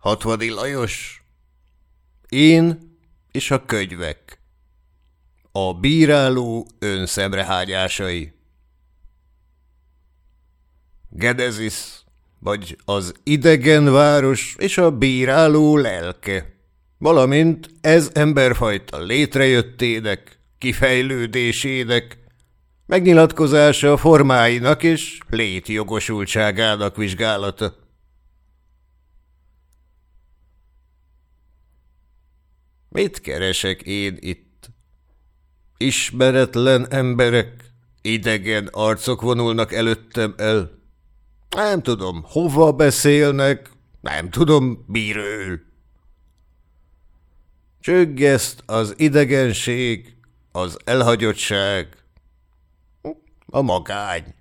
Hatvadi Lajos. Én és a könyvek. A bíráló önszemrehágyásai. Gedezis, vagy az idegen város és a bíráló lelke, valamint ez emberfajta létrejöttének, kifejlődésének, megnyilatkozása formáinak és létjogosultságának vizsgálata. Mit keresek én itt? Ismeretlen emberek, idegen arcok vonulnak előttem el. Nem tudom, hova beszélnek, nem tudom, miről. Csöggeszt az idegenség, az elhagyottság, a magány.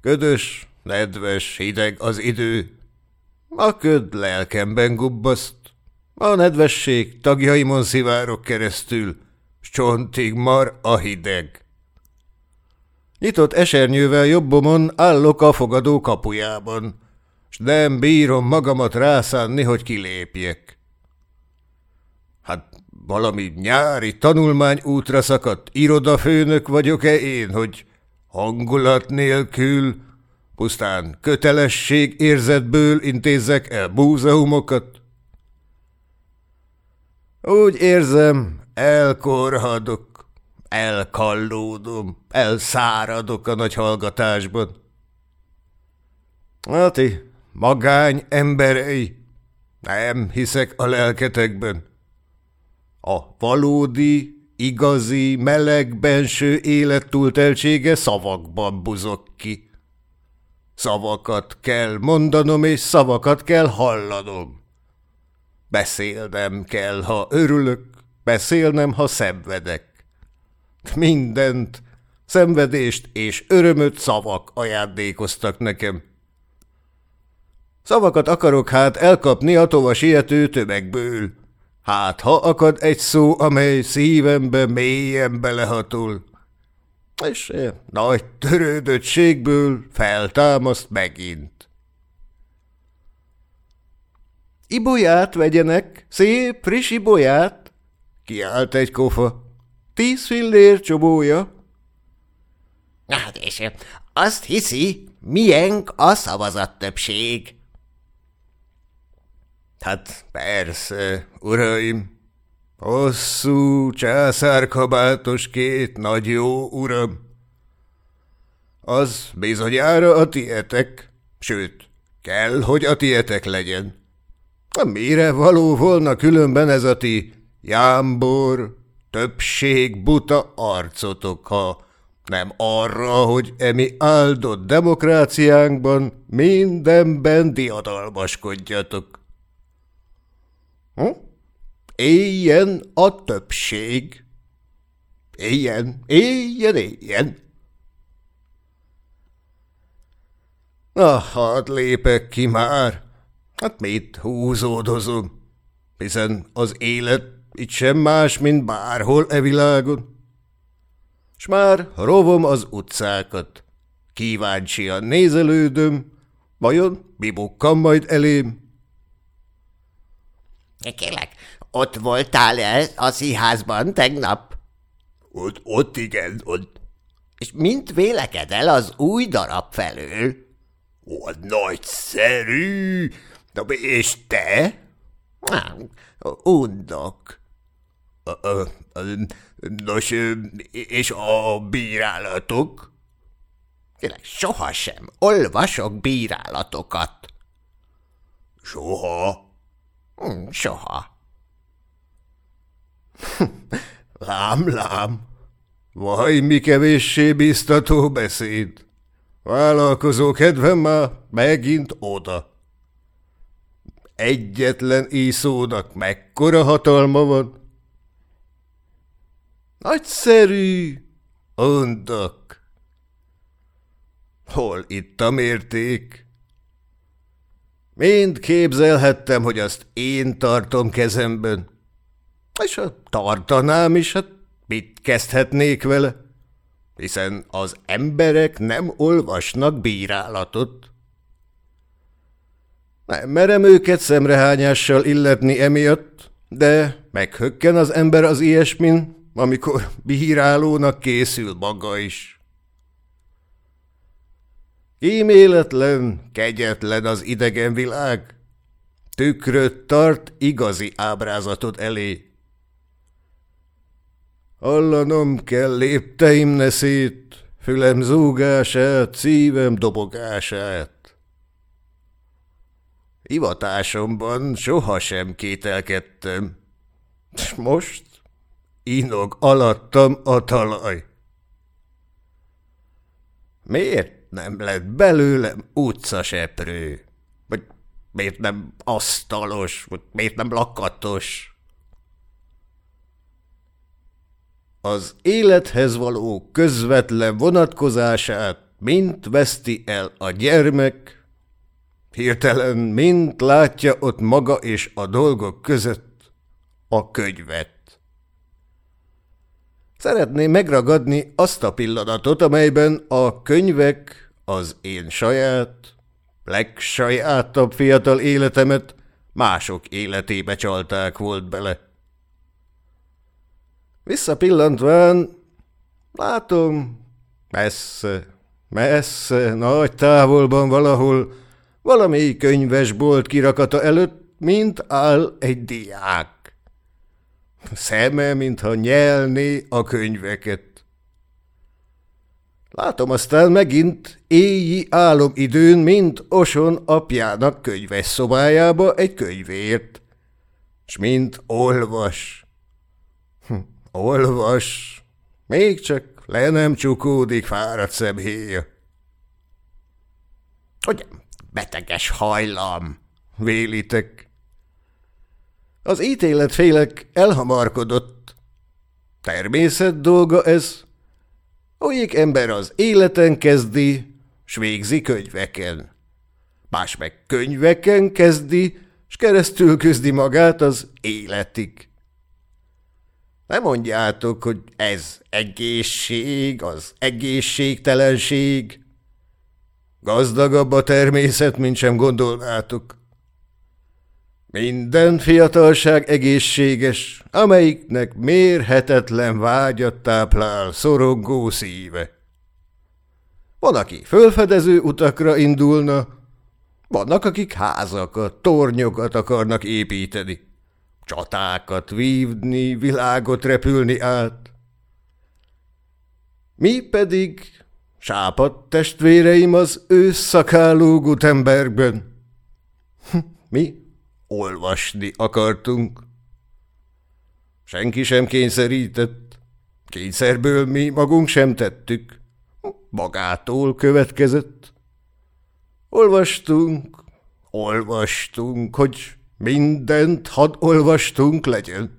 Ködös, nedves, hideg az idő, a köd lelkemben gubbaszt, a nedvesség tagjaimon szivárok keresztül, s csontig mar a hideg. Nyitott esernyővel jobbomon állok a fogadó kapujában, s nem bírom magamat rászánni, hogy kilépjek. Hát valami nyári tanulmány útra szakadt irodafőnök vagyok-e én, hogy hangulat nélkül, pusztán kötelesség érzetből intézzek el múzeumokat? Úgy érzem, elkorhadok, elkallódom, elszáradok a nagy hallgatásban. Ati, magány emberei, nem hiszek a lelketekben. A valódi, igazi, meleg benső élet túlteltsége szavakban buzok ki. Szavakat kell mondanom, és szavakat kell hallanom. Beszélnem kell, ha örülök, beszélnem, ha szenvedek. Mindent, szenvedést és örömöt szavak ajándékoztak nekem. Szavakat akarok hát elkapni a tova siető tömegből. Hát, ha akad egy szó, amely szívembe mélyen belehatol, és nagy törődöttségből feltámaszt megint. Ibolyát vegyenek, szép, friss ibolyát! Kiállt egy kofa. Tíz fillér csobója. Hát és azt hiszi, milyen a szavazat többség. Hát persze, uraim, hosszú császárkabátos két nagy jó uram. Az bizonyára a tietek, sőt, kell, hogy a tietek legyen. Mire való volna különben ez a ti jámbor, többség buta arcotok, ha nem arra, hogy emi áldott demokráciánkban mindenben diadalmaskodjatok. Hm? Éljen a többség. Éljen, éljen, éljen. Na, hadd lépek ki már. Hát mit húzódozom? Hiszen az élet itt sem más, mint bárhol e világon. S már rovom az utcákat. Kíváncsian nézelődöm, vajon mi bukkan majd elém? Kérlek, ott voltál -e a színházban tegnap? Ott, ott igen, ott. És mint vélekedel az új darab felől? Ó, nagyszerű! És te? Undok. Nos, és a bírálatok? Kérlek, sohasem olvasok bírálatokat. Soha? Hm, soha. lám, lám. Vaj, mi kevéssé biztató beszéd. Vállalkozó kedvem már megint oda. Egyetlen íszónak mekkora hatalma van? Nagyszerű, undok. Hol itt a mérték? Mind képzelhettem, hogy azt én tartom kezemben. És ha tartanám is, hát mit kezdhetnék vele? Hiszen az emberek nem olvasnak bírálatot. Nem merem őket szemrehányással illetni emiatt, de meghökken az ember az ilyesmin, amikor bírálónak készül maga is. Kíméletlen, kegyetlen az idegen világ. Tükröt tart igazi ábrázatot elé. Hallanom kell lépteim neszét, fülem zúgását, szívem dobogását. Hivatásomban sohasem kételkedtem, s most inog alattam a talaj. Miért nem lett belőlem utcaseprő? Vagy miért nem asztalos, vagy miért nem lakatos? Az élethez való közvetlen vonatkozását mint veszti el a gyermek, hirtelen mint látja ott maga és a dolgok között a könyvet. Szeretném megragadni azt a pillanatot, amelyben a könyvek az én saját, legsajátabb fiatal életemet mások életébe csalták volt bele. Visszapillantván látom, messze, messze, nagy távolban valahol, valami könyvesbolt kirakata előtt, mint áll egy diák. Szeme, mintha nyelné a könyveket. Látom aztán megint éjji álomidőn, mint Oson apjának könyves szobájába egy könyvért. S mint olvas. Hm, olvas. Még csak le nem csukódik fáradt szemhéja. Hogy beteges hajlam, vélitek. Az ítéletfélek elhamarkodott. Természet dolga ez, Olyik ember az életen kezdi, s végzi könyveken. Más meg könyveken kezdi, s keresztül közdi magát az életig. Nem mondjátok, hogy ez egészség, az egészségtelenség. Gazdagabb a természet, mint sem gondolnátok. Minden fiatalság egészséges, amelyiknek mérhetetlen vágyat táplál szorongó szíve. Van, aki fölfedező utakra indulna, vannak, akik házakat, tornyokat akarnak építeni, csatákat vívni, világot repülni át. Mi pedig, sápadt testvéreim az ősszakáló Gutenbergben. Mi olvasni akartunk. Senki sem kényszerített, kényszerből mi magunk sem tettük, magától következett. Olvastunk, olvastunk, hogy mindent had olvastunk legyen.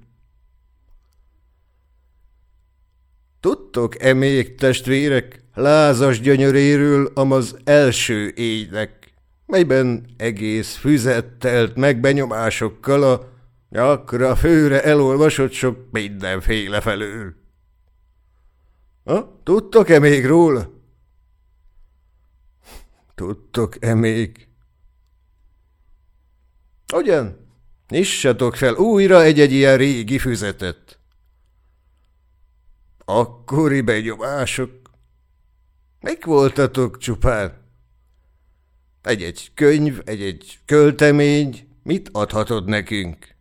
Tudtok-e még, testvérek, lázas gyönyöréről, amaz első éjnek, melyben egész füzet telt meg benyomásokkal a nyakra főre elolvasott sok mindenféle felől. Ha, tudtok-e még róla? Tudtok-e még? Ugyan, nyissatok fel újra egy-egy ilyen régi füzetet. Akkori benyomások. Mik voltatok csupán? Egy-egy könyv, egy-egy költemény, mit adhatod nekünk?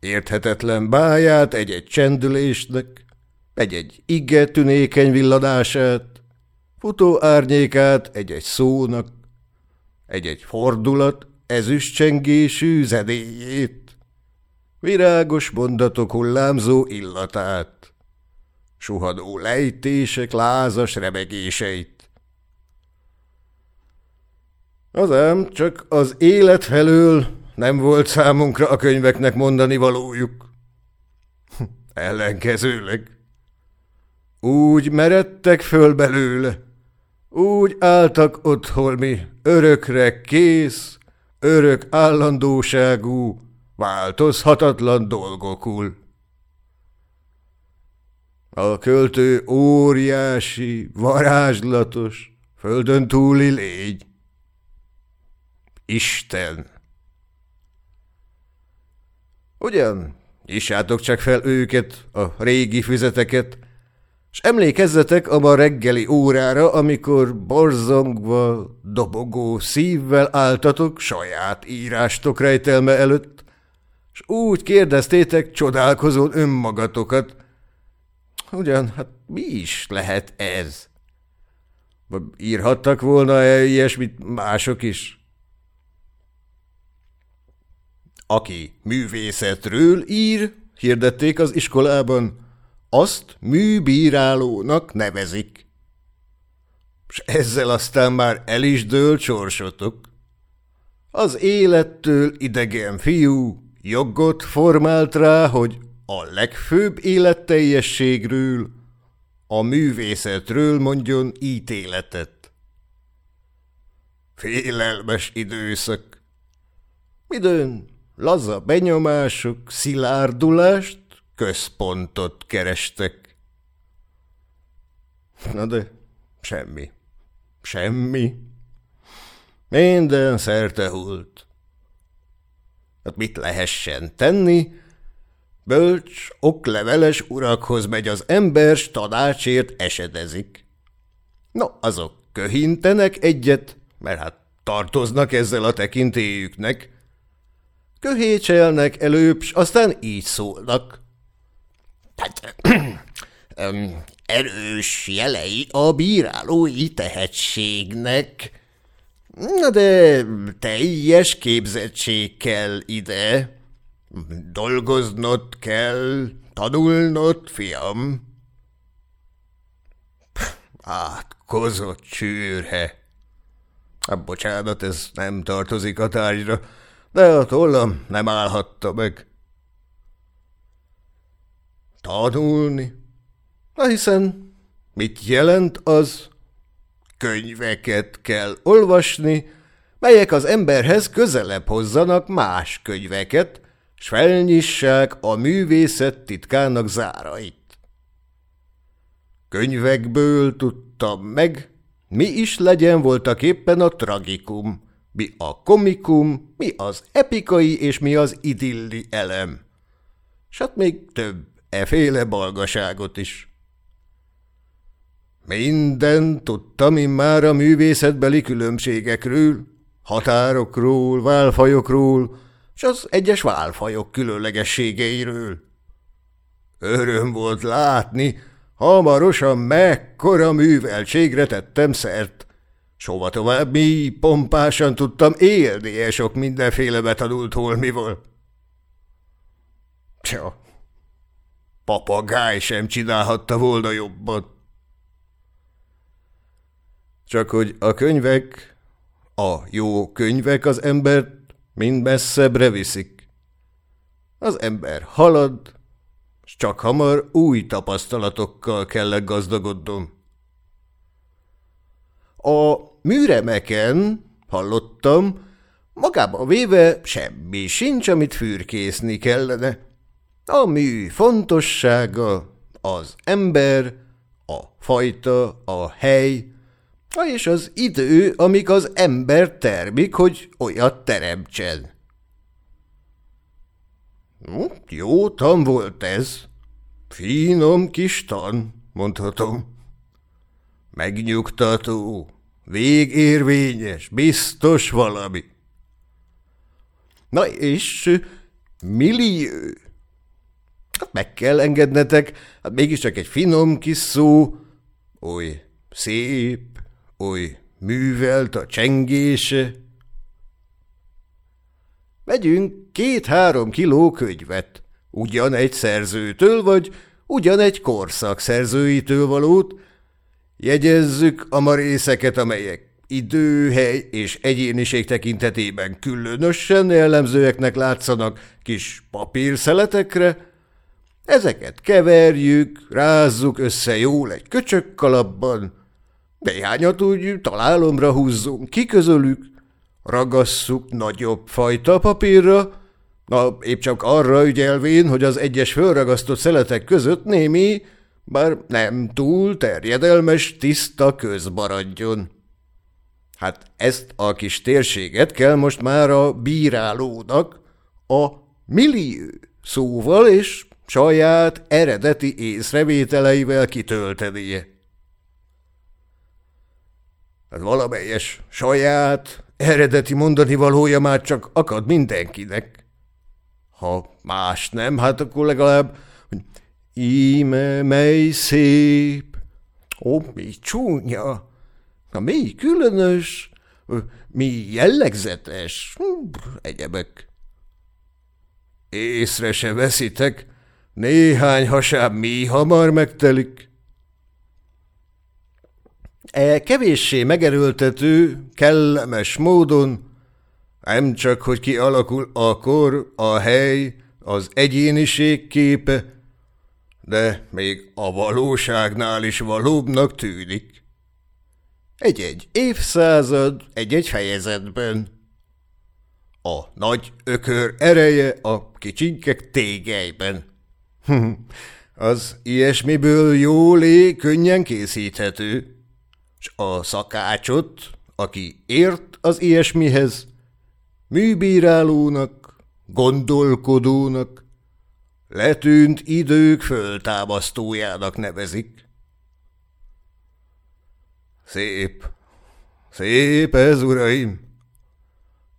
Érthetetlen báját egy-egy csendülésnek, egy-egy igge tünékeny villanását, futó árnyékát egy-egy szónak, egy-egy fordulat ezüstcsengésű zedéjét, virágos mondatok hullámzó illatát, suhadó lejtések lázas remegéseit. Az ám csak az élet felől nem volt számunkra a könyveknek mondani valójuk. Ellenkezőleg. Úgy meredtek föl belőle, úgy álltak holmi örökre kész, örök állandóságú, változhatatlan dolgokul. A költő óriási, varázslatos, földön túli légy. Isten. Ugyan, nyissátok csak fel őket, a régi füzeteket, s emlékezzetek a ma reggeli órára, amikor borzongva, dobogó szívvel álltatok saját írástok rejtelme előtt, s úgy kérdeztétek csodálkozón önmagatokat. Ugyan, hát mi is lehet ez? Írhattak volna-e ilyesmit mások is? Aki művészetről ír, hirdették az iskolában, azt műbírálónak nevezik. S ezzel aztán már el is dől sorsotok. Az élettől idegen fiú jogot formált rá, hogy a legfőbb életteljességről, a művészetről mondjon ítéletet. Félelmes időszak. Midőn laza benyomások, szilárdulást, központot kerestek. Na de semmi. Semmi. Minden szerte hult. Hát mit lehessen tenni? Bölcs, okleveles urakhoz megy az ember, s tanácsért esedezik. No, azok köhintenek egyet, mert hát tartoznak ezzel a tekintélyüknek. Köhécselnek előbb, s aztán így szólnak. Hát, erős jelei a bírálói tehetségnek. Na de teljes képzettség kell ide. Dolgoznod kell, tanulnod, fiam. Átkozott csűrhe. Hát bocsánat, ez nem tartozik a tárgyra, de a tollam nem állhatta meg. Tanulni? Na hiszen mit jelent az? Könyveket kell olvasni, melyek az emberhez közelebb hozzanak más könyveket, s felnyissák a művészet titkának zárait. Könyvekből tudtam meg, mi is legyen voltak éppen a tragikum, mi a komikum, mi az epikai és mi az idilli elem. S hát még több eféle balgaságot is. Minden tudtam én már a művészetbeli különbségekről, határokról, válfajokról, s az egyes válfajok különlegességeiről. Öröm volt látni, hamarosan mekkora műveltségre tettem szert, s hova tovább mi pompásan tudtam élni e sok mindenféle betanult holmival. Tja, papagáj sem csinálhatta volna jobban. Csak hogy a könyvek, a jó könyvek az embert mind messzebbre viszik. Az ember halad, s csak hamar új tapasztalatokkal kellett gazdagodnom. A műremeken, hallottam, magába véve semmi sincs, amit fürkészni kellene. A mű fontossága, az ember, a fajta, a hely, és az idő, amíg az ember termik, hogy olyat teremtsen. Hm, jó tan volt ez. Finom kis tan, mondhatom. Megnyugtató, végérvényes, biztos valami. Na és millió. Hát meg kell engednetek, hát mégiscsak egy finom kis szó, oly szép, oly művelt a csengése. Vegyünk két-három kiló könyvet, ugyan egy szerzőtől, vagy ugyan egy korszak szerzőitől valót, jegyezzük a marészeket, amelyek idő, hely és egyéniség tekintetében különösen jellemzőeknek látszanak kis papírszeletekre, ezeket keverjük, rázzuk össze jól egy köcsökkalapban, Néhányat úgy találomra húzzunk ki közölük, ragasszuk nagyobb fajta papírra, na épp csak arra ügyelvén, hogy az egyes fölragasztott szeletek között némi, bár nem túl terjedelmes, tiszta köz maradjon. Hát ezt a kis térséget kell most már a bírálónak a millió szóval és saját eredeti észrevételeivel kitöltenie. Hát valamelyes saját, eredeti mondani valója már csak akad mindenkinek. Ha más nem, hát akkor legalább, hogy íme mely szép, ó, mi csúnya, na mi különös, mi jellegzetes, egyebek. Észre se veszitek, néhány hasább mi hamar megtelik. E kevéssé megerőltető, kellemes módon nem csak, hogy kialakul a kor, a hely, az egyéniség képe, de még a valóságnál is valóbbnak tűnik. Egy-egy évszázad, egy-egy fejezetben. A nagy ökör ereje a kicsinkek tégelyben. az ilyesmiből jólé könnyen készíthető, a szakácsot, aki ért az ilyesmihez, műbírálónak, gondolkodónak, letűnt idők föltámasztójának nevezik. Szép, szép ez, uraim!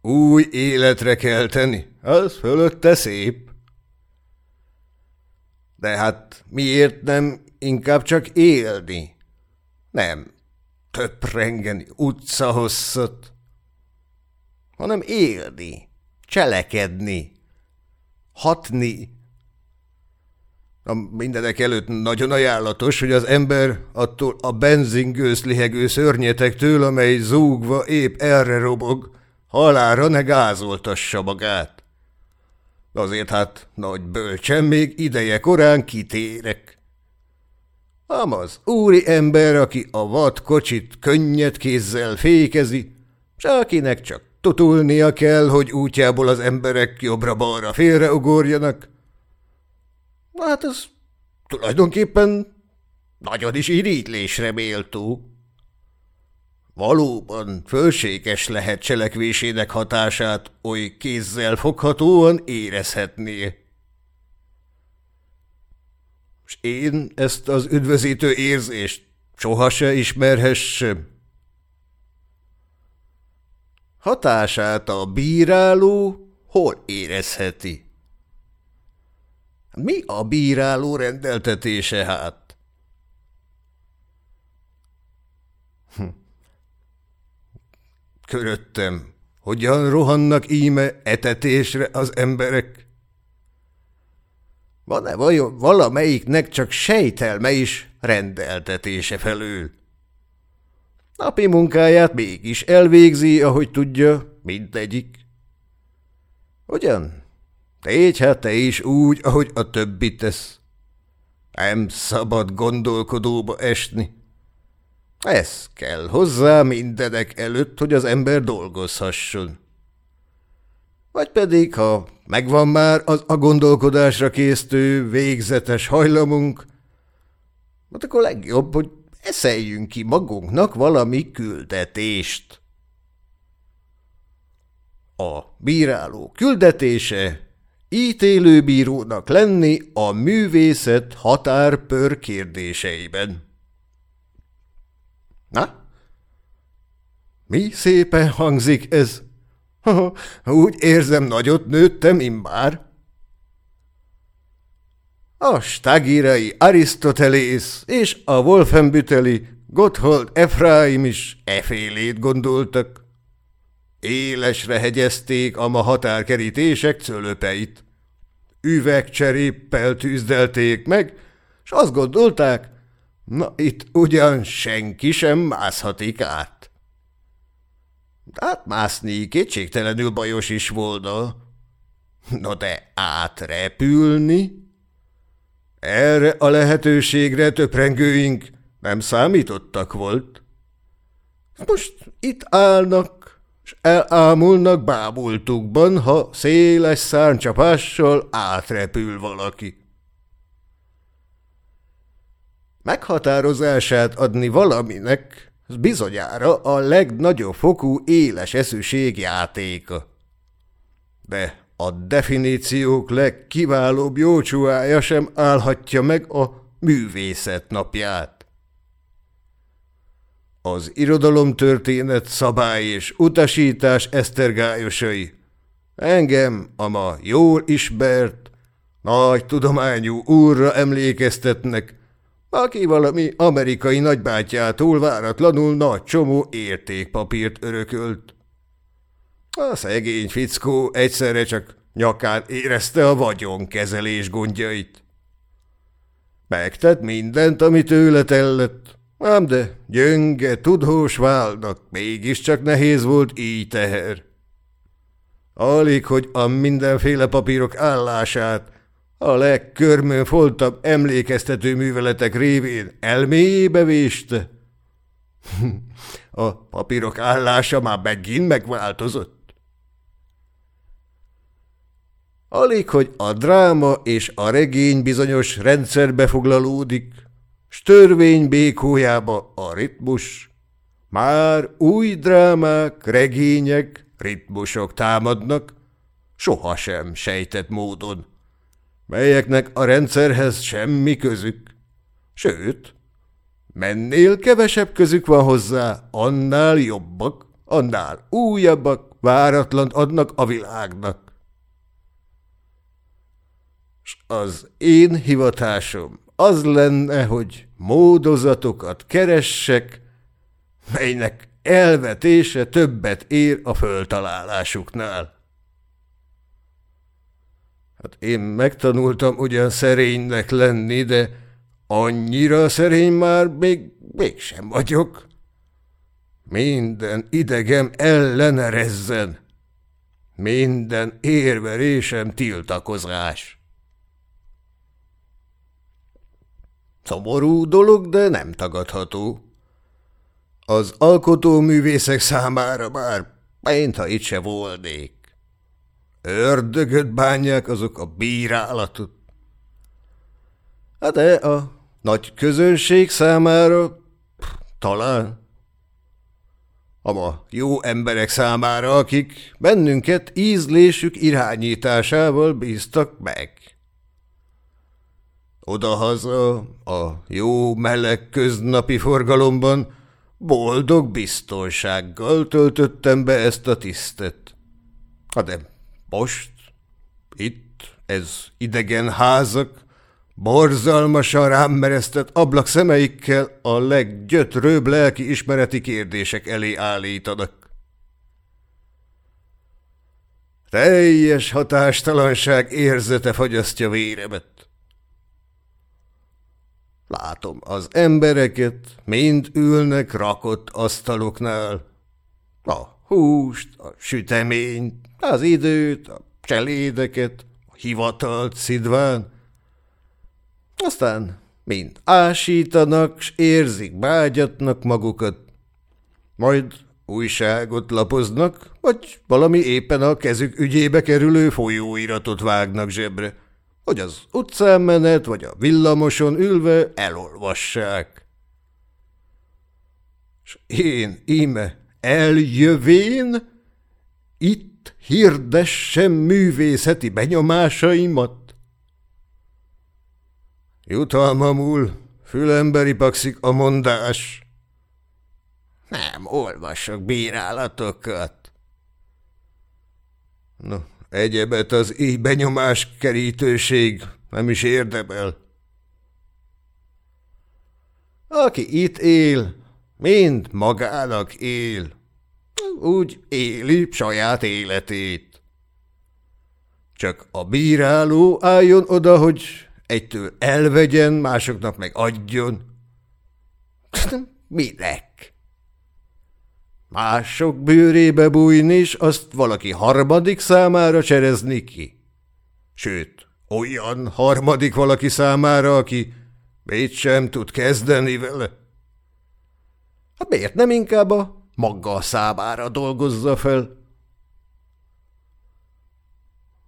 Új életre kell tenni, az fölötte szép. De hát miért nem inkább csak élni? Nem töprengeni utcahosszat, hanem élni, cselekedni, hatni. A mindenek előtt nagyon ajánlatos, hogy az ember attól a benzingősz lihegő szörnyetektől, amely zúgva épp erre robog, halára ne gázoltassa magát. Azért hát nagy bölcsen még ideje korán kitérek. Ám az úri ember, aki a vad kocsit könnyed kézzel fékezi, s akinek csak tutulnia kell, hogy útjából az emberek jobbra-balra félreugorjanak, hát ez tulajdonképpen nagyon is irigylésre méltó. Valóban fölséges lehet cselekvésének hatását oly kézzel foghatóan érezhetnie és én ezt az üdvözítő érzést soha se ismerhessem. Hatását a bíráló hol érezheti? Mi a bíráló rendeltetése hát? Hm. Köröttem, hogyan rohannak íme etetésre az emberek? Van-e vajon valamelyiknek csak sejtelme is rendeltetése felől? Napi munkáját mégis elvégzi, ahogy tudja, mindegyik. Ugyan? Tégy hát te is úgy, ahogy a többi tesz. Nem szabad gondolkodóba esni. Ez kell hozzá mindenek előtt, hogy az ember dolgozhasson. Vagy pedig, ha megvan már az a gondolkodásra késztő, végzetes hajlamunk, hát akkor legjobb, hogy eszeljünk ki magunknak valami küldetést. A bíráló küldetése ítélőbírónak lenni a művészet határpör kérdéseiben. Na? Mi szépen hangzik ez? Úgy érzem, nagyot nőttem immár. A stagirai Arisztotelész és a Wolfenbüteli Gotthold Efraim is efélét gondoltak. Élesre hegyezték a ma határkerítések cölöpeit. Üvegcseréppel tűzdelték meg, s azt gondolták, na itt ugyan senki sem mászhatik át. Átmászni kétségtelenül bajos is volna. No de átrepülni? Erre a lehetőségre töprengőink nem számítottak volt. Most itt állnak, s elámulnak bábultukban, ha széles szárnycsapással átrepül valaki. Meghatározását adni valaminek bizonyára a legnagyobb fokú éles eszűség játéka. De a definíciók legkiválóbb jócsuája sem állhatja meg a művészet napját. Az irodalomtörténet szabály és utasítás esztergályosai engem a ma jól ismert, nagy tudományú úrra emlékeztetnek, aki valami amerikai nagybátyjától váratlanul nagy csomó értékpapírt örökölt. A szegény fickó egyszerre csak nyakán érezte a vagyonkezelés gondjait. Megtett mindent, ami tőle tellett, ám de gyönge, tudós válnak, mégiscsak nehéz volt így teher. Alig, hogy a mindenféle papírok állását, a legkörmön foltabb emlékeztető műveletek révén elméjébe véste. a papírok állása már megint megváltozott. Alig, hogy a dráma és a regény bizonyos rendszerbe foglalódik, s békójába a ritmus, már új drámák, regények, ritmusok támadnak, sohasem sejtett módon, melyeknek a rendszerhez semmi közük. Sőt, mennél kevesebb közük van hozzá, annál jobbak, annál újabbak, váratlan adnak a világnak s az én hivatásom az lenne, hogy módozatokat keressek, melynek elvetése többet ér a föltalálásuknál. Hát én megtanultam ugyan szerénynek lenni, de annyira szerény már még mégsem vagyok. Minden idegem ellenerezzen. Minden érverésem tiltakozás. Szomorú dolog, de nem tagadható. Az alkotóművészek számára már ha itt se volnék. Ördögöt bánják azok a bírálatot. Hát de a nagy közönség számára talán. A ma jó emberek számára, akik bennünket ízlésük irányításával bíztak meg. Odahaza, a jó meleg köznapi forgalomban boldog biztonsággal töltöttem be ezt a tisztet. Ha de most, itt, ez idegen házak, borzalmasan rám meresztett ablak szemeikkel a leggyötrőbb lelki ismereti kérdések elé állítanak. Teljes hatástalanság érzete fagyasztja véremet. Látom az embereket, mind ülnek rakott asztaloknál. A húst, a süteményt, az időt, a cselédeket, a hivatalt szidván. Aztán mind ásítanak, s érzik, bágyatnak magukat. Majd újságot lapoznak, vagy valami éppen a kezük ügyébe kerülő folyóiratot vágnak zsebre hogy az utcán menet vagy a villamoson ülve elolvassák. S én íme eljövén itt hirdessem művészeti benyomásaimat. Jutalmamul fülemberi pakszik a mondás. Nem olvasok bírálatokat. No, Egyebet az így benyomás kerítőség nem is érdemel. Aki itt él, mind magának él. Úgy éli saját életét. Csak a bíráló álljon oda, hogy egytől elvegyen, másoknak meg adjon. Minek? Mások bőrébe bújni, és azt valaki harmadik számára cserezni ki. Sőt, olyan harmadik valaki számára, aki mit sem tud kezdeni vele. Hát miért nem inkább a maga számára dolgozza fel?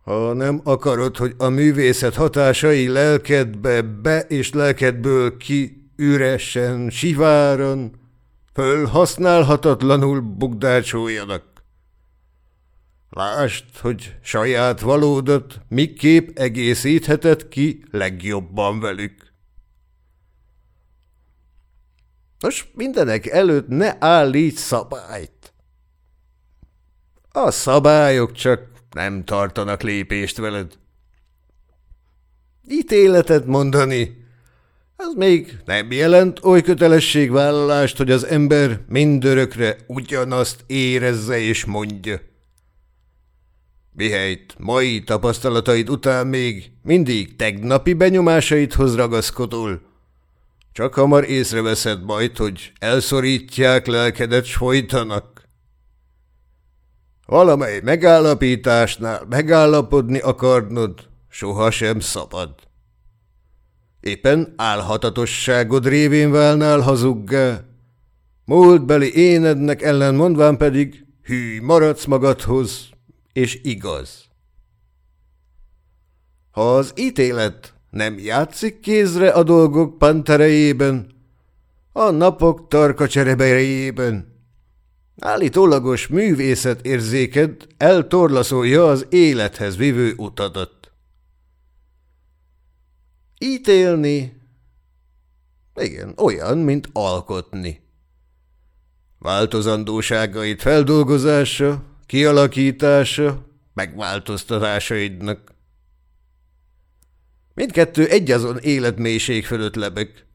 Ha nem akarod, hogy a művészet hatásai lelkedbe be és lelkedből ki üresen, siváran, fölhasználhatatlanul bukdácsoljanak. Lásd, hogy saját valódat miképp egészítheted ki legjobban velük. Nos, mindenek előtt ne állíts szabályt. A szabályok csak nem tartanak lépést veled. Ítéletet mondani, az még nem jelent oly kötelességvállalást, hogy az ember mindörökre ugyanazt érezze és mondja. Mihelyt mai tapasztalataid után még mindig tegnapi benyomásaidhoz ragaszkodol, csak hamar észreveszed majd, hogy elszorítják lelkedet, folytanak. Valamely megállapításnál megállapodni akarnod, sohasem szabad. Éppen álhatatosságod révén válnál hazuggá, múltbeli énednek ellen mondván pedig hű maradsz magadhoz, és igaz. Ha az ítélet nem játszik kézre a dolgok panterejében, a napok tarka csereberejében. Állítólagos művészet érzéked eltorlaszolja az élethez vívő utadat. Ítélni? Igen, olyan, mint alkotni. Változandóságait feldolgozása, kialakítása, megváltoztatásaidnak. Mindkettő egyazon életmélység fölött lebeg.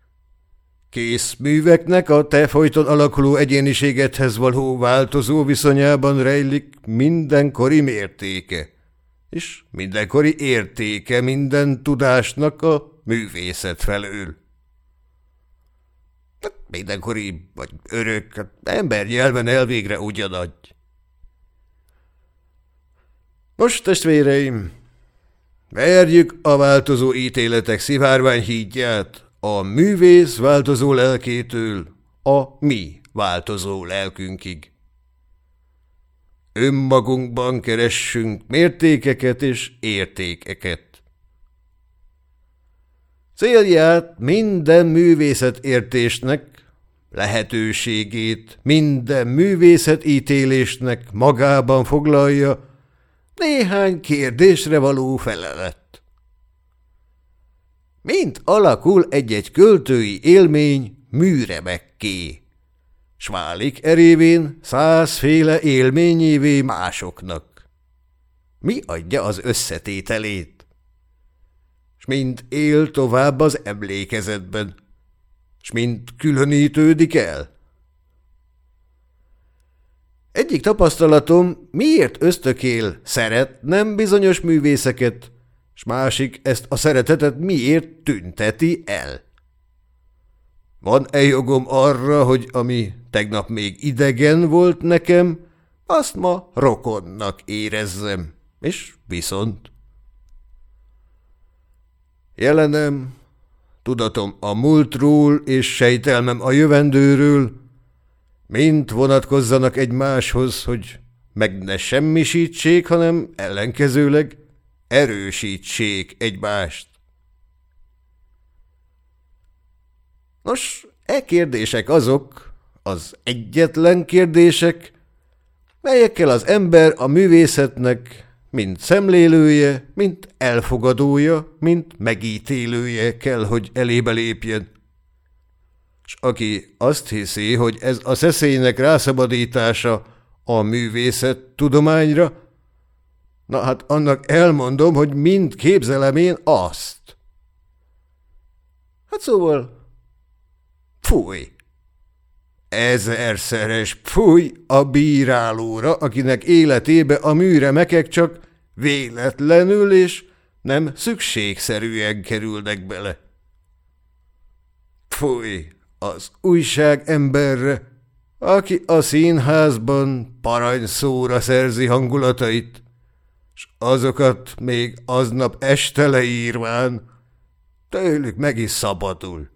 Kész műveknek a te folyton alakuló egyéniségedhez való változó viszonyában rejlik mindenkori mértéke, és mindenkori értéke minden tudásnak a művészet felől. Hát mindenkori vagy örök, hát ember nyelven elvégre ugyanagy. Most, testvéreim, Verjük a változó ítéletek szivárvány a művész változó lelkétől a mi változó lelkünkig. Önmagunkban keressünk mértékeket és értékeket. Célját minden művészetértésnek, lehetőségét minden művészetítélésnek magában foglalja, néhány kérdésre való felelet. Mint alakul egy-egy költői élmény műremekké, s válik erévén százféle élményévé másoknak. Mi adja az összetételét? S mind él tovább az emlékezetben, s mind különítődik el? Egyik tapasztalatom miért ösztökél szeretnem bizonyos művészeket, s másik ezt a szeretetet miért tünteti el. Van-e jogom arra, hogy ami tegnap még idegen volt nekem, azt ma rokonnak érezzem, és viszont. Jelenem, tudatom a múltról és sejtelmem a jövendőről, Mint vonatkozzanak egymáshoz, hogy meg ne semmisítsék, hanem ellenkezőleg erősítsék egymást. Nos, e kérdések azok, az egyetlen kérdések, melyekkel az ember a művészetnek mint szemlélője, mint elfogadója, mint megítélője kell, hogy elébe lépjen s aki azt hiszi, hogy ez a szeszélynek rászabadítása a művészet tudományra, na hát annak elmondom, hogy mind képzelem én azt. Hát szóval, fúj! Ezerszeres fúj a bírálóra, akinek életébe a műremekek csak véletlenül és nem szükségszerűen kerülnek bele. Fúj! Az újság emberre, aki a színházban paranyszóra szerzi hangulatait, s azokat még aznap este leírván, tőlük meg is szabadul.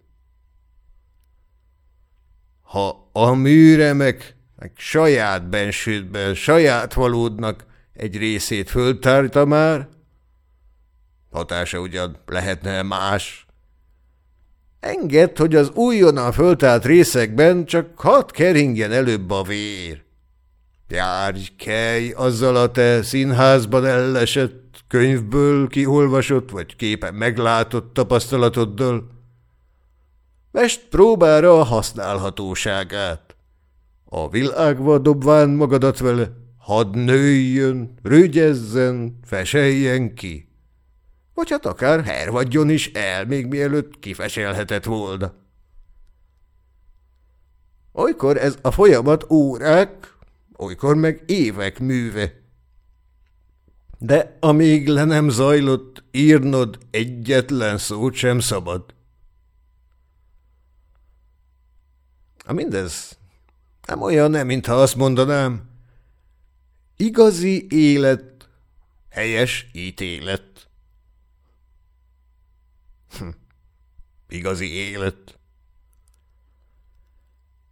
Ha a műremek meg saját bensődben, saját valódnak egy részét föltárta már, hatása ugyan lehetne más, Engedd, hogy az újonnan föltált részekben csak hat keringjen előbb a vér. Járj, kelj azzal a te színházban ellesett, könyvből kiolvasott vagy képen meglátott tapasztalatoddal. Mest próbára a használhatóságát. A világba dobván magadat vele, hadd nőjjön, rügyezzen, feseljen ki. Vagy hát akár hervadjon is el, még mielőtt kifeselhetett volna. Olykor ez a folyamat órák, olykor meg évek műve. De amíg le nem zajlott, írnod egyetlen szót sem szabad. A mindez nem olyan, nem, mintha azt mondanám. Igazi élet, helyes ítélet. Hm. Igazi élet.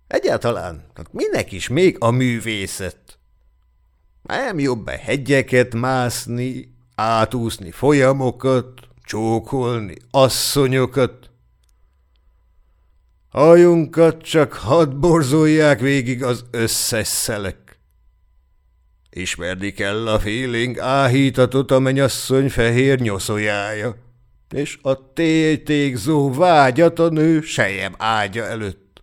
Egyáltalán, hát minek is még a művészet? Nem jobb-e hegyeket mászni, átúszni folyamokat, csókolni asszonyokat? Hajunkat csak hadd borzolják végig az összes szelek. Ismerni kell a félénk áhítatot a menyasszony fehér nyoszójája, és a tétégzó vágyat a nő sejem ágya előtt.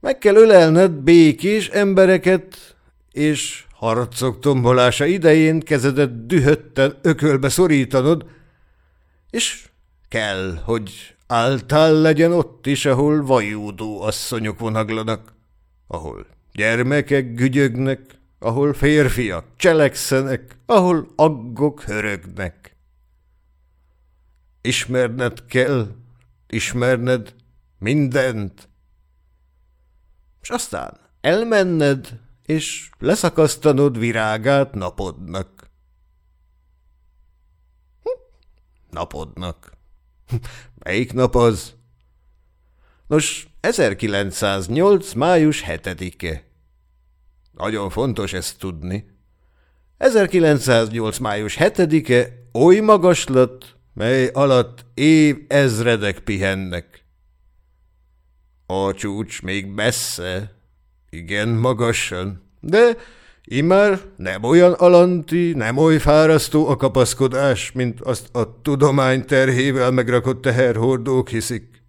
Meg kell ölelned békés embereket, és harcok tombolása idején kezedet dühötten ökölbe szorítanod, és kell, hogy által legyen ott is, ahol vajúdó asszonyok vonaglanak, ahol gyermekek gügyögnek, ahol férfiak cselekszenek, ahol aggok hörögnek. Ismerned kell, ismerned mindent, és aztán elmenned, és leszakasztanod virágát napodnak. Hm? Napodnak. Melyik nap az? Nos, 1908. május 7-e. Nagyon fontos ezt tudni. 1908. május 7-e oly magaslat, mely alatt év ezredek pihennek. A csúcs még messze, igen magasan, de immár nem olyan alanti, nem oly fárasztó a kapaszkodás, mint azt a tudomány terhével megrakott teherhordók hiszik.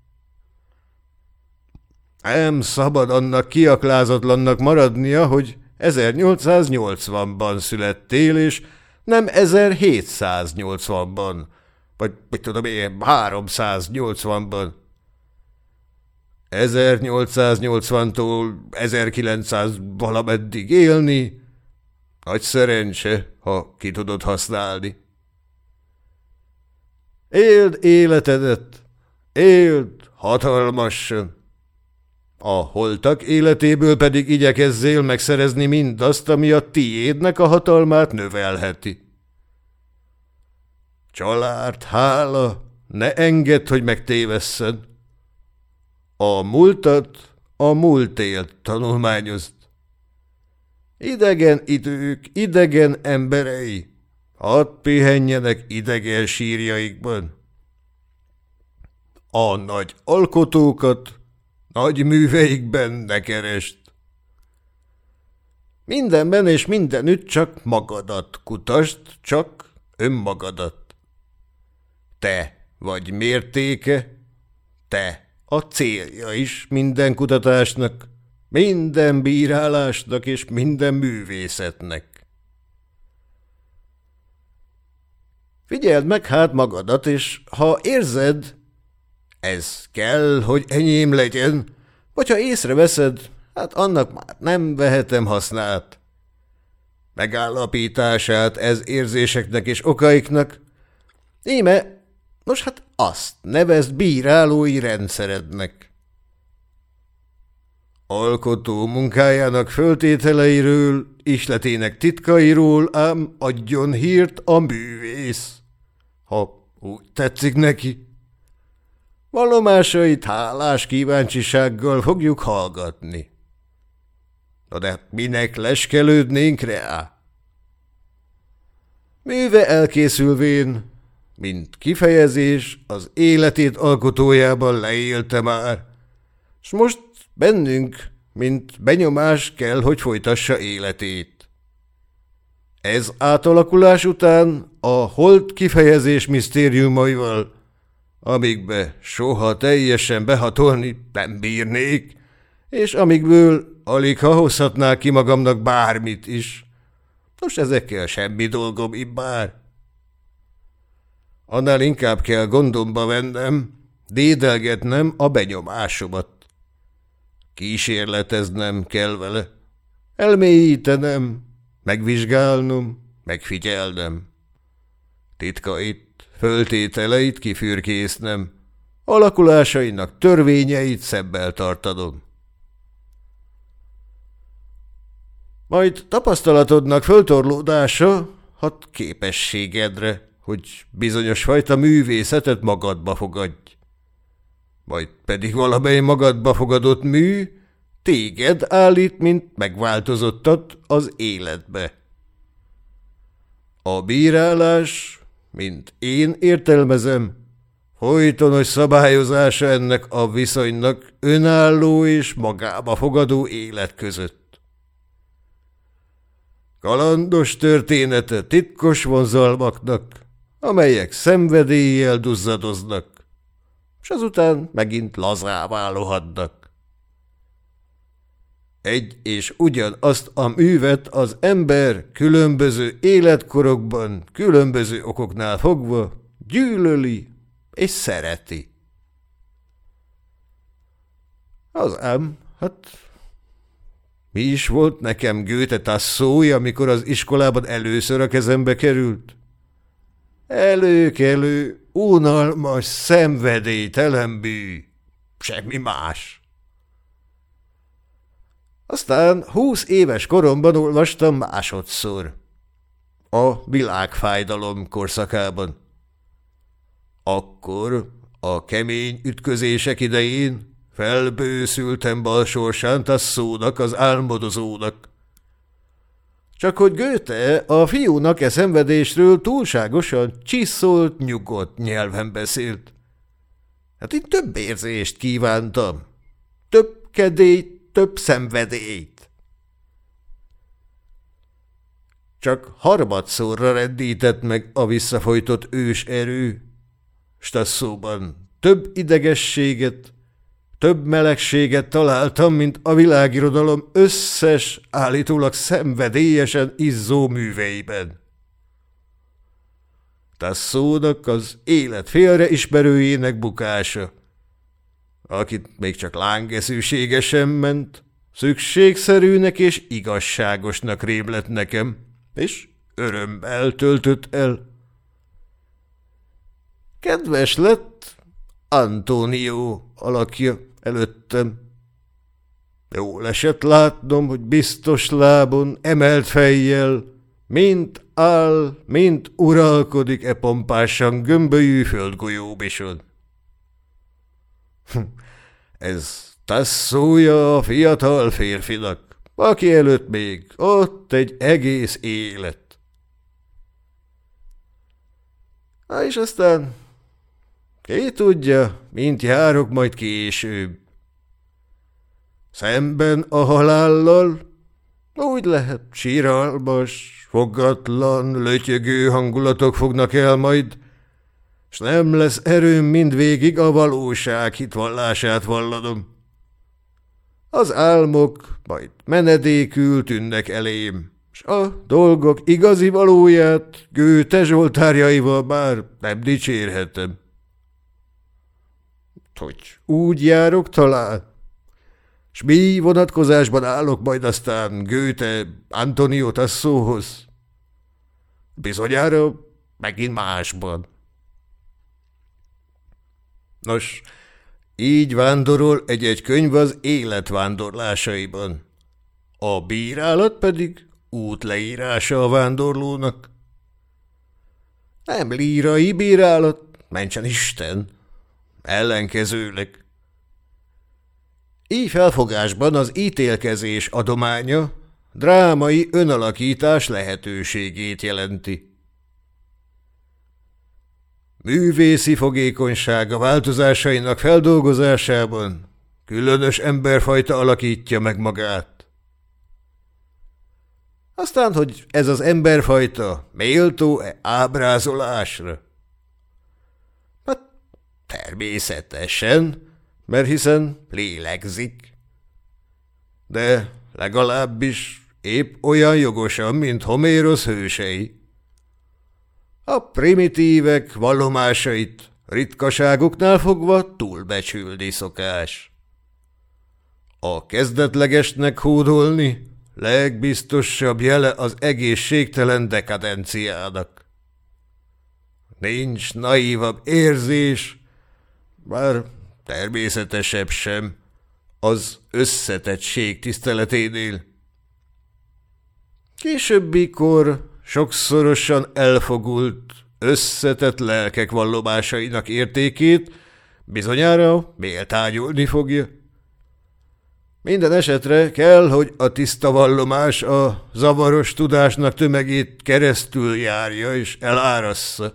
Nem szabad annak kiaklázatlannak maradnia, hogy 1880-ban születtél, és nem 1780-ban, vagy mit tudom én, 380-ban. 1880-tól 1900 valameddig élni, nagy szerencse, ha ki tudod használni. Éld életedet, éld hatalmasan. A holtak életéből pedig igyekezzél megszerezni mindazt, ami a tiédnek a hatalmát növelheti. Család, hála, ne engedd, hogy megtévesszen. A múltat a múlt élt tanulmányozd. Idegen idők, idegen emberei, hadd pihenjenek idegen sírjaikban. A nagy alkotókat nagy műveikben ne kerest. Mindenben és mindenütt csak magadat kutast, csak önmagadat. Te vagy mértéke, te a célja is minden kutatásnak, minden bírálásnak és minden művészetnek. Figyeld meg hát magadat, és ha érzed, ez kell, hogy enyém legyen, vagy ha észreveszed, hát annak már nem vehetem hasznát. Megállapítását ez érzéseknek és okaiknak, íme Nos, hát azt nevezd bírálói rendszerednek. Alkotó munkájának föltételeiről, isletének titkairól ám adjon hírt a művész, ha úgy tetszik neki. Valomásait hálás kíváncsisággal fogjuk hallgatni. Na de minek leskelődnénk rá? Műve elkészülvén mint kifejezés az életét alkotójában leélte már, s most bennünk, mint benyomás kell, hogy folytassa életét. Ez átalakulás után a holt kifejezés misztériumaival, amikbe soha teljesen behatolni nem bírnék, és amikből alig ha hozhatnál ki magamnak bármit is. Nos, ezekkel semmi dolgom ibbár. Annál inkább kell gondomba vennem, dédelgetnem a benyomásomat. Kísérleteznem kell vele, elmélyítenem, megvizsgálnom, megfigyelnem. Titkait, föltételeit kifürkésznem, alakulásainak törvényeit szebbel tartadom. Majd tapasztalatodnak föltorlódása hat képességedre, hogy bizonyos fajta művészetet magadba fogadj. Majd pedig valamely magadba fogadott mű téged állít, mint megváltozottat az életbe. A bírálás, mint én értelmezem, folytonos szabályozása ennek a viszonynak önálló és magába fogadó élet között. Kalandos története titkos vonzalmaknak, amelyek szenvedéllyel duzzadoznak, és azután megint lazává lohatnak. Egy és ugyanazt a művet az ember különböző életkorokban, különböző okoknál fogva gyűlöli és szereti. Az ám, hát mi is volt nekem Gőte tasszója, amikor az iskolában először a kezembe került? Előkelő, unalmas, szenvedélytelen bű. Semmi más. Aztán húsz éves koromban olvastam másodszor. A világfájdalom korszakában. Akkor, a kemény ütközések idején Felbőszültem bal sorsán tasszónak, az álmodozónak. Csak hogy Göte a fiúnak e szenvedésről túlságosan csiszolt, nyugodt nyelven beszélt. Hát itt több érzést kívántam. Több kedélyt, több szenvedélyt. Csak harmadszorra rendített meg a visszafolytott ős erő, Stasszóban több idegességet, több melegséget találtam, mint a világirodalom összes, állítólag szenvedélyesen izzó műveiben. Tasszónak az élet félreismerőjének bukása, akit még csak lángeszűségesen ment, szükségszerűnek és igazságosnak rém nekem, és örömmel töltött el. Kedves lett Antonio alakja, előttem. Jól esett látnom, hogy biztos lábon, emelt fejjel, mint áll, mint uralkodik e pompásan gömbölyű földgolyóbison. Ez tasszója a fiatal férfinak, aki előtt még ott egy egész élet. Na és aztán ki tudja, mint járok majd később. Szemben a halállal úgy lehet síralmas, fogatlan, lötyögő hangulatok fognak el majd, s nem lesz erőm mindvégig a valóság hitvallását vallanom. Az álmok majd menedékül tűnnek elém, s a dolgok igazi valóját Gőte Zsoltárjaival már nem dicsérhetem hogy úgy járok talán? S mi vonatkozásban állok majd aztán Gőte Antonio Tassóhoz? Bizonyára megint másban. Nos, így vándorol egy-egy könyv az életvándorlásaiban. A bírálat pedig útleírása a vándorlónak. Nem lírai bírálat, mentsen Isten! Ellenkezőleg. Így felfogásban az ítélkezés adománya drámai önalakítás lehetőségét jelenti. művészi fogékonysága változásainak feldolgozásában különös emberfajta alakítja meg magát. Aztán, hogy ez az emberfajta méltó-e ábrázolásra? Természetesen, mert hiszen lélegzik. De legalábbis épp olyan jogosan, mint Homérosz hősei. A primitívek vallomásait ritkaságuknál fogva túlbecsülni szokás. A kezdetlegesnek hódolni legbiztosabb jele az egészségtelen dekadenciának. Nincs naívabb érzés, bár természetesebb sem, az összetettség tiszteleténél. Későbbikor sokszorosan elfogult, összetett lelkek vallomásainak értékét bizonyára méltányolni fogja. Minden esetre kell, hogy a tiszta vallomás a zavaros tudásnak tömegét keresztül járja és elárassza.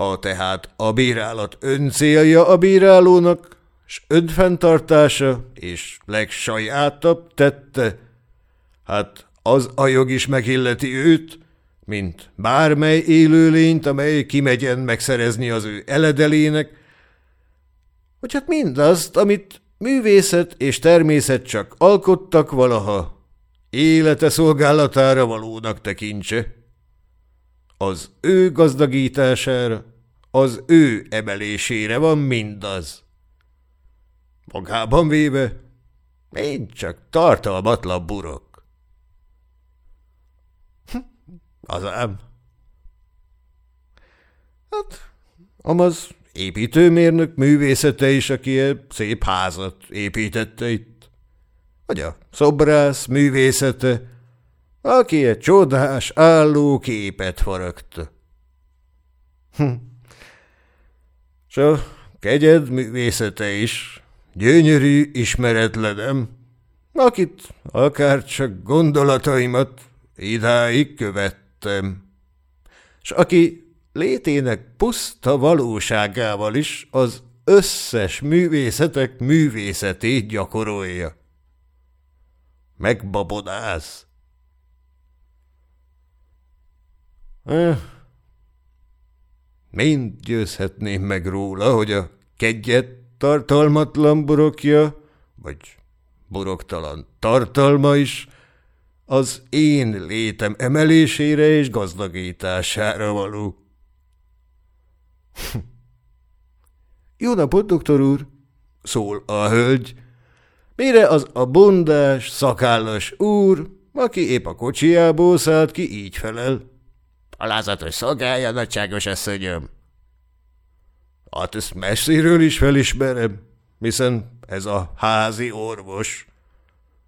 Ha tehát a bírálat öncélja a bírálónak, s önfenntartása és legsajátabb tette, hát az a jog is megilleti őt, mint bármely élőlényt, amely kimegyen megszerezni az ő eledelének, hogy hát mindazt, amit művészet és természet csak alkottak valaha, élete szolgálatára valónak tekintse. Az ő gazdagítására, az ő emelésére van mindaz. Magában véve, én csak tartalmatlan burok. Hm, az ám. Hát, amaz építőmérnök művészete is, aki egy szép házat építette itt. Vagy a szobrász művészete, aki egy csodás álló képet faragta. Hm. S a kegyed művészete is, gyönyörű ismeretlenem, akit akár csak gondolataimat idáig követtem, s aki létének puszta valóságával is az összes művészetek művészetét gyakorolja. Megbabodáz. Eh, mind győzhetném meg róla, hogy a kegyet tartalmatlan burokja, vagy buroktalan tartalma is az én létem emelésére és gazdagítására való. Jó napot, doktor úr! szól a hölgy. Mire az a bondás, szakállas úr, aki épp a kocsiából szállt ki, így felel. Alázatos szolgálja, nagyságos asszonyom. Hát ezt messziről is felismerem, hiszen ez a házi orvos.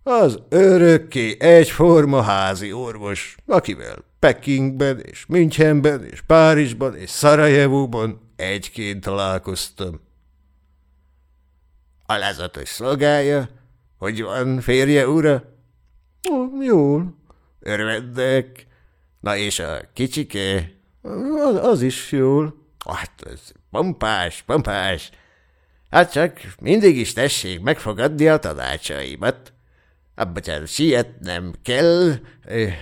Az örökké egyforma házi orvos, akivel Pekingben és Münchenben és Párizsban és Szarajevóban egyként találkoztam. Alázatos szolgálja? Hogy van férje, ura? Ó, jól. Örvendek. Na és a kicsike? Az, az is jól. Hát, ez pompás, pompás. Hát csak mindig is tessék megfogadni a tanácsaimat. Hát, bocsánat, sietnem kell.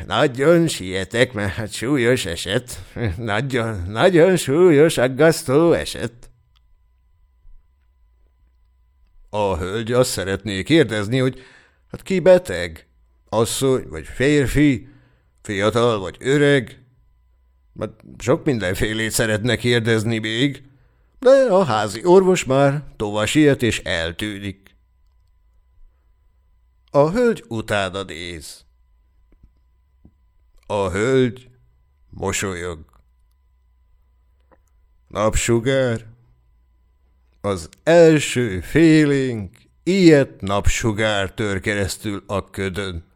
Nagyon sietek, mert hát súlyos eset. Nagyon, nagyon súlyos, aggasztó eset. A hölgy azt szeretné kérdezni, hogy hát ki beteg? Asszony vagy férfi? Fiatal vagy öreg? Mert sok mindenfélét szeretne kérdezni még, de a házi orvos már tovább siet és eltűnik. A hölgy utána néz. A hölgy mosolyog. Napsugár. Az első félénk ilyet napsugár tör keresztül a ködön.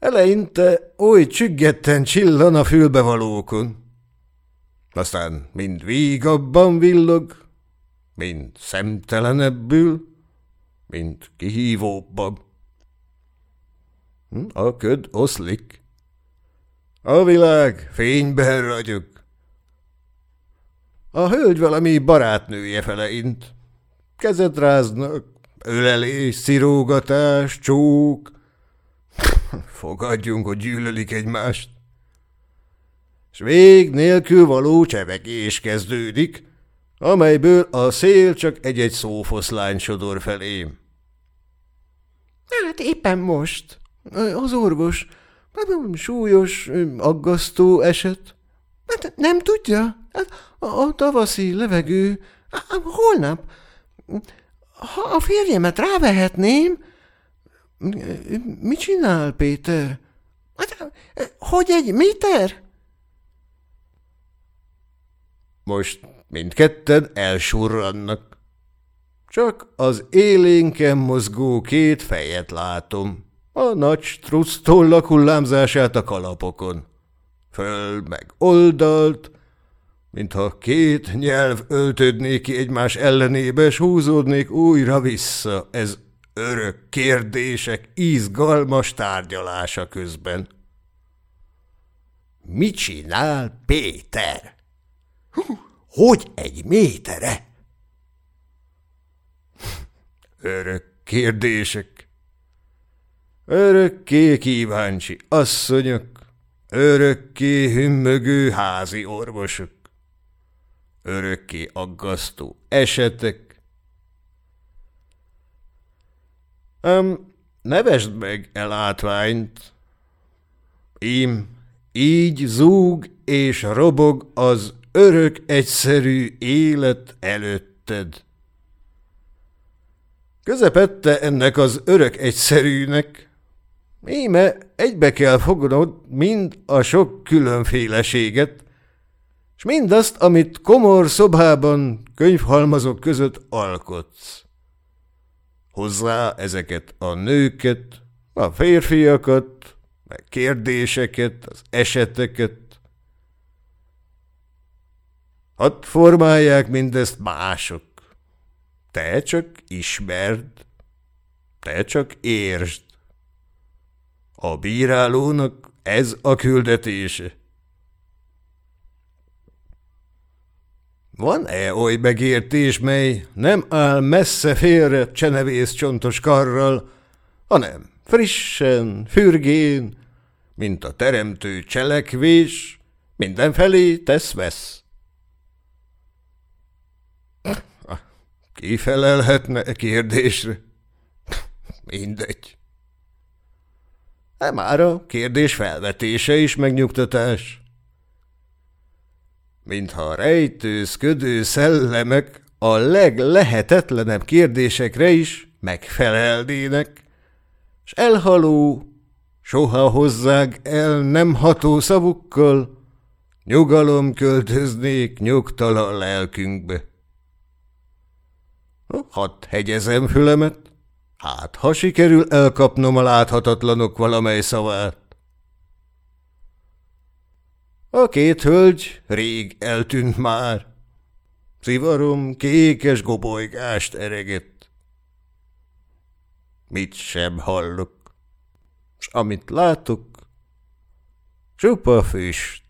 Eleinte oly csüggetten csillan a fülbevalókon. Aztán mind vígabban villog, mind szemtelenebbül, mint kihívóbbab. Hm, a köd oszlik. A világ fényben ragyog. A hölgy valami barátnője fele int. Kezet ráznak, ölelés, szirógatás, csók. Fogadjunk, hogy gyűlölik egymást. S vég nélkül való csevegés kezdődik, amelyből a szél csak egy-egy szófoszlány sodor felém. Hát éppen most. Az orvos. Hát, súlyos, aggasztó eset. Hát nem tudja? Hát a, tavaszi levegő. Holnap. Ha a férjemet rávehetném... Mit csinál, Péter? Hát, hogy egy méter? Most mindketten elsurrannak. Csak az élénken mozgó két fejet látom. A nagy structollak hullámzását a kalapokon. Föl meg oldalt, mintha két nyelv öltödnék ki egymás ellenébe, s húzódnék újra-vissza ez örök kérdések izgalmas tárgyalása közben. Mit csinál Péter? Hogy egy métere? Örök kérdések. Örökké kíváncsi asszonyok, örökké hümmögő házi orvosok, örökké aggasztó esetek. Ám nevesd meg elátványt. Ím, így zúg és robog az örök egyszerű élet előtted. Közepette ennek az örök egyszerűnek, íme egybe kell fognod mind a sok különféleséget, s mindazt, amit komor szobában könyvhalmazok között alkotsz. Hozzá ezeket a nőket, a férfiakat, a kérdéseket, az eseteket, Hadd formálják mindezt mások. Te csak ismerd, te csak értsd. A bírálónak ez a küldetése. Van-e oly megértés, mely nem áll messze félre csenevész csontos karral, hanem frissen, fürgén, mint a teremtő cselekvés, mindenfelé tesz-vesz. Ki felelhetne e kérdésre? Mindegy. E már a kérdés felvetése is megnyugtatás. Mintha rejtőzködő szellemek a leglehetetlenebb kérdésekre is megfelelnének, s elhaló, soha hozzák el nem ható szavukkal, nyugalom költöznék nyugtalan lelkünkbe. Hadd hegyezem fülemet, hát ha sikerül elkapnom a láthatatlanok valamely szavát. A két hölgy rég eltűnt már. Szivarom kékes gobolygást eregett. Mit sem hallok, s amit látok, csupa füst.